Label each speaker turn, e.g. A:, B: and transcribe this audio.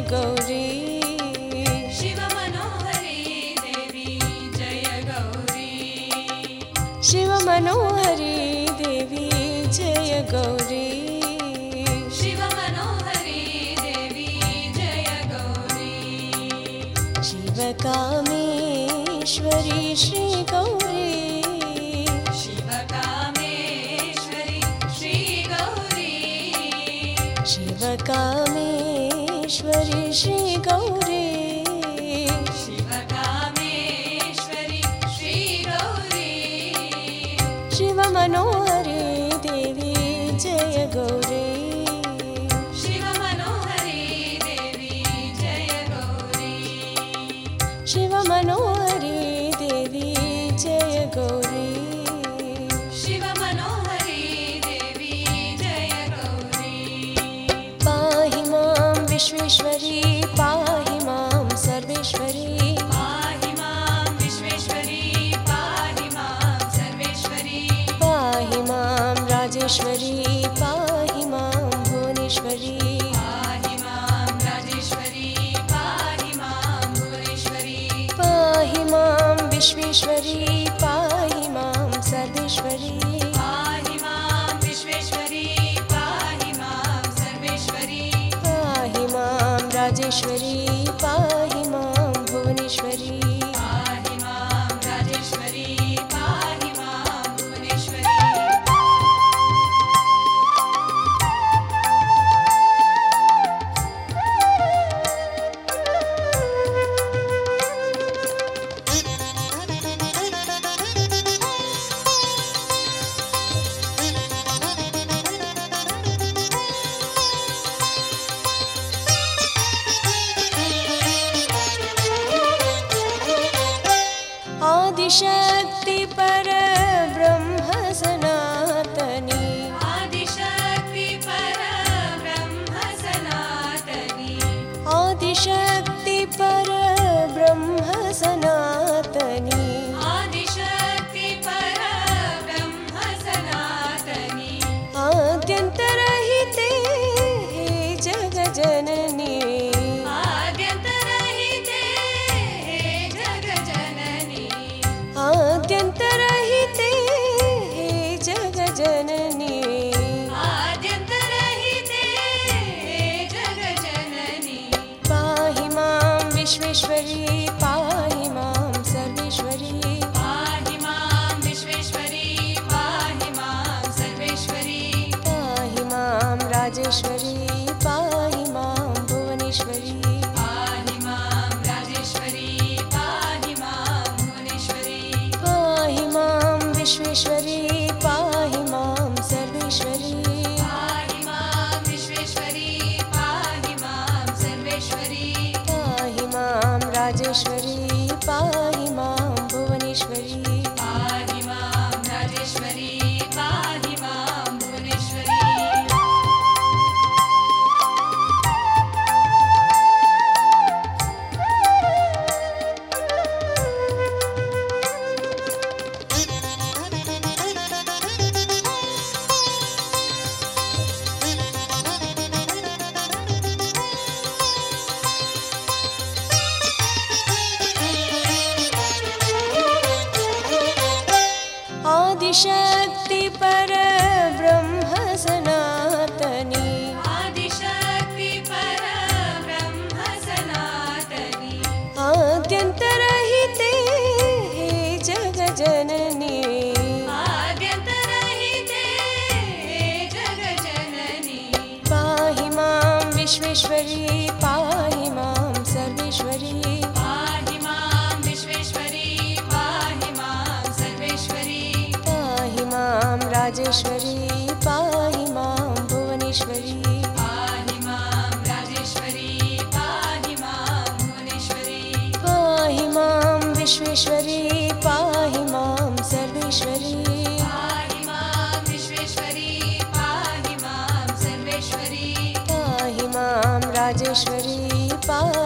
A: गौरी।
B: शिवमनोहरी देवी जय गौरी।
A: शिवमनोहरी देवी जय गौरी।
B: शिवमनोहरी देवी जय गौरी।
A: शिवकामेश्वरी श्रीगौरी
B: शिवकामेश्वरि
A: विश्वेश्वरी पाहि मां सर्वेश्वरी।
B: पाहि मां विश्वेश्वरी पाहि मां सर्वेश्वरी।
A: पाहि मां राजेश्वरी पाहि मां भुवनेश्वरी।
B: पाहि मां राजेश्वरी पाहि मां भुवनेश्वरी।
A: पाहि मां विश्वेश्वरी राजेश्वरी पाहि सनातनी।
B: आदिशक्ति परब्रह्म सनातनी।
A: आद्यन्तरहिते हे जगजननी।
B: आद्यन्तरहिते हे जगजननी।
A: आद्यन्तरहिते हे जगजननी।
B: आद्यन्तरहिते हे जगजननी।
A: पाहि मां विश्वेश्वरी राजेश्वरी पाहि मां भुवनेश्वरी।
B: पाहि मां राजेश्वरी पाहि मां भुवनेश्वरी।
A: पाहि मां विश्वेश्वरी पाहि मां सर्वेश्वरी।
B: पाहि मां विश्वेश्वरी पाहि मां सर्वेश्वरी।
A: पाहि मां राजेश्वरी जगजननी पाहि मां विश्वेश्वरी पाहि मां सर्वेश्वरी।
B: पाहि मां विश्वेश्वरी पाहि मां सर्वेश्वरी।
A: पाहि मां राजेश्वरी राजेश्वरी पाहि